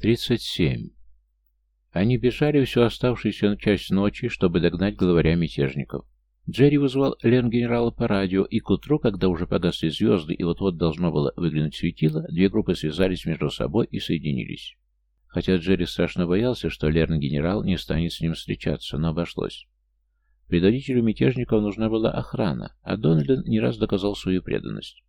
37. Они бежали всю оставшуюся часть ночи, чтобы догнать главаря мятежников. Джерри вызвал лен-генерала по радио, и к утру, когда уже погасли звезды и вот-вот должно было выглянуть светило, две группы связались между собой и соединились. Хотя Джерри страшно боялся, что лерн-генерал не станет с ним встречаться, но обошлось. Предводителю мятежников нужна была охрана, а Дональден не раз доказал свою преданность.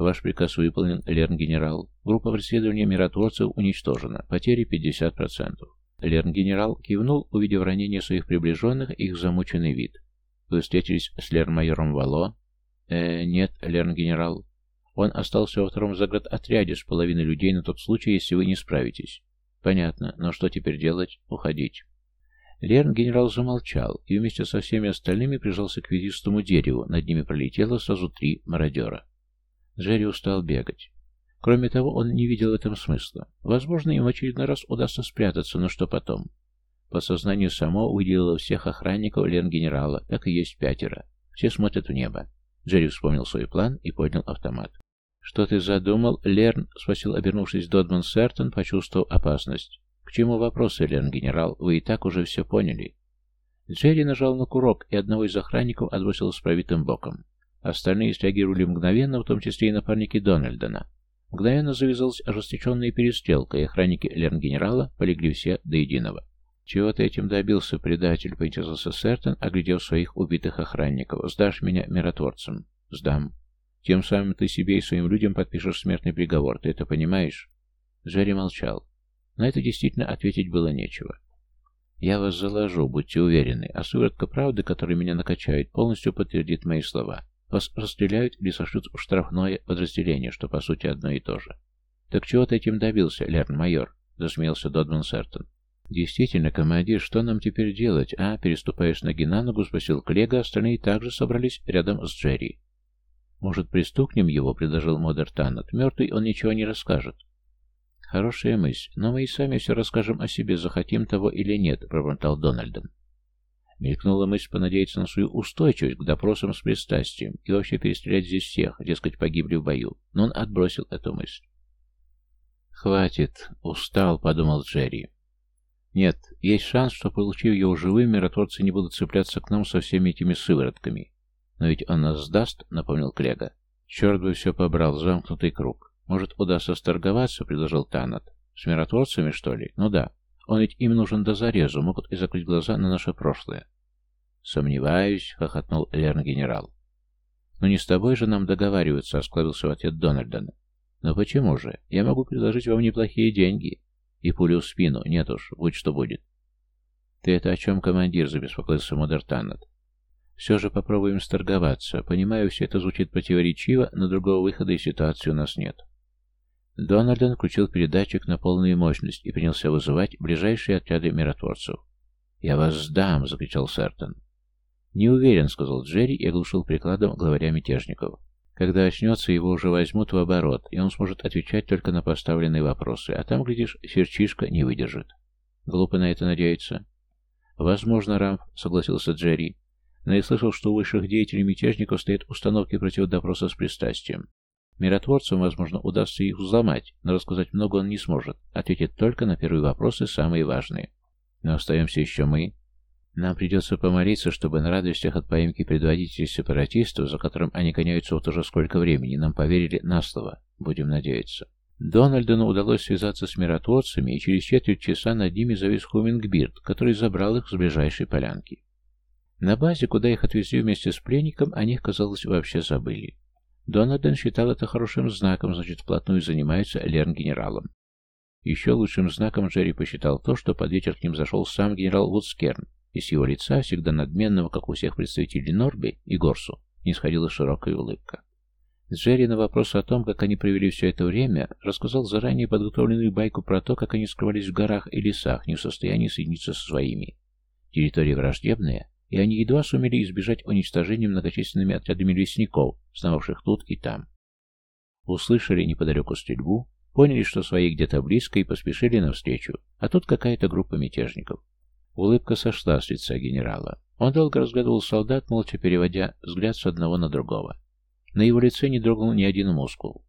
Ваш приказ выполнен, Лерн-генерал. Группа преследования миротворцев уничтожена. Потери 50%. Лерн-генерал кивнул, увидев ранение своих приближенных и их замученный вид. Вы встретились с Лерн-майором Вало? Э, нет, Лерн-генерал. Он остался во втором заградотряде с половиной людей на тот случай, если вы не справитесь. Понятно, но что теперь делать? Уходить. Лерн-генерал замолчал и вместе со всеми остальными прижался к ветвистому дереву. Над ними пролетело сразу три мародера. Джерри устал бегать. Кроме того, он не видел в этом смысла. Возможно, им в очередной раз удастся спрятаться, но что потом? Подсознание само выделило всех охранников Лен-генерала, как и есть пятеро. Все смотрят в небо. Джерри вспомнил свой план и поднял автомат. «Что ты задумал, Лерн?» — спросил, обернувшись Додман Сертон, почувствовав опасность. «К чему вопросы, Лерн-генерал? Вы и так уже все поняли». Джерри нажал на курок, и одного из охранников отбросил с пробитым боком. Остальные среагировали мгновенно, в том числе и напарники Дональдона. Мгновенно завязалась ожесточенная перестрелка, и охранники Лерн-генерала полегли все до единого. «Чего ты этим добился, предатель?» — поинтересовался Сертон, оглядев своих убитых охранников. «Сдашь меня миротворцам?» «Сдам». «Тем самым ты себе и своим людям подпишешь смертный приговор. Ты это понимаешь?» Джерри молчал. На это действительно ответить было нечего. «Я вас заложу, будьте уверены, а сыворотка правды, которая меня накачает, полностью подтвердит мои слова. Вас расстреляют или сошлют в штрафное подразделение, что по сути одно и то же. Так чего ты этим добился, Лерн-майор? Засмеялся Додман Сертон. Действительно, командир, что нам теперь делать, а? Переступая ноги на ногу, спросил коллега, остальные также собрались рядом с Джерри. Может, пристукнем его, предложил Модер Таннет. Мертвый он ничего не расскажет. Хорошая мысль, но мы и сами все расскажем о себе, захотим того или нет, пробормотал Дональден. Мелькнула мысль понадеяться на свою устойчивость к допросам с пристрастием и вообще перестрелять здесь всех, дескать, погибли в бою, но он отбросил эту мысль. «Хватит, устал», — подумал Джерри. «Нет, есть шанс, что, получив его живым, миротворцы не будут цепляться к нам со всеми этими сыворотками. Но ведь он нас сдаст», — напомнил Клега. «Черт бы все побрал, замкнутый круг. Может, удастся сторговаться?» — предложил Танат. «С миротворцами, что ли? Ну да. Он ведь им нужен до зарезу, могут и закрыть глаза на наше прошлое. Сомневаюсь, хохотнул Лерн-генерал. Но не с тобой же нам договариваться, осклабился в ответ Дональдон. Но почему же? Я могу предложить вам неплохие деньги. И пулю в спину. Нет уж, будь что будет. Ты это о чем, командир, забеспокоился Модертанет. Все же попробуем сторговаться. Понимаю, все это звучит противоречиво, но другого выхода из ситуации у нас нет. Дональден включил передатчик на полную мощность и принялся вызывать ближайшие отряды миротворцев. «Я вас сдам!» — закричал Сертон. «Не уверен», — сказал Джерри и оглушил прикладом главаря мятежников. «Когда очнется, его уже возьмут в оборот, и он сможет отвечать только на поставленные вопросы, а там, глядишь, серчишка не выдержит. Глупо на это надеяться». «Возможно, Рамф», — согласился Джерри. «Но я слышал, что у высших деятелей мятежников стоят установки против допроса с пристрастием. Миротворцам, возможно, удастся их взломать, но рассказать много он не сможет. Ответит только на первые вопросы, самые важные. Но остаемся еще мы. Нам придется помолиться, чтобы на радостях от поимки предводителей сепаратистов, за которым они гоняются вот уже сколько времени, нам поверили на слово. Будем надеяться. Дональдону удалось связаться с миротворцами, и через четверть часа над ними завис Хумингбирд, который забрал их с ближайшей полянки. На базе, куда их отвезли вместе с пленником, о них, казалось, вообще забыли. Дональден считал это хорошим знаком, значит, вплотную занимается Лерн-генералом. Еще лучшим знаком Джерри посчитал то, что под вечер к ним зашел сам генерал Вудскерн, и с его лица, всегда надменного, как у всех представителей Норби и Горсу, не сходила широкая улыбка. Джерри на вопрос о том, как они провели все это время, рассказал заранее подготовленную байку про то, как они скрывались в горах и лесах, не в состоянии соединиться со своими. Территория враждебная, и они едва сумели избежать уничтожения многочисленными отрядами лесников, сновавших тут и там. Услышали неподалеку стрельбу, поняли, что свои где-то близко и поспешили навстречу, а тут какая-то группа мятежников. Улыбка сошла с лица генерала. Он долго разглядывал солдат, молча переводя взгляд с одного на другого. На его лице не дрогнул ни один мускул.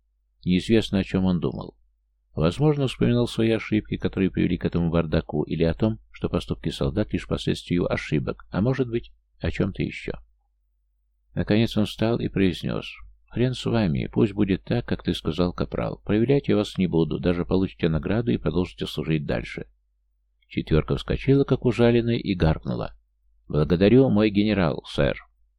Неизвестно, о чем он думал. Возможно, вспоминал свои ошибки, которые привели к этому бардаку, или о том, что поступки солдат лишь последствия ошибок, а может быть, о чем-то еще. Наконец он встал и произнес. «Хрен с вами, пусть будет так, как ты сказал, капрал. Проверять я вас не буду, даже получите награду и продолжите служить дальше». Четверка вскочила, как ужаленная, и гаркнула. «Благодарю, мой генерал, сэр».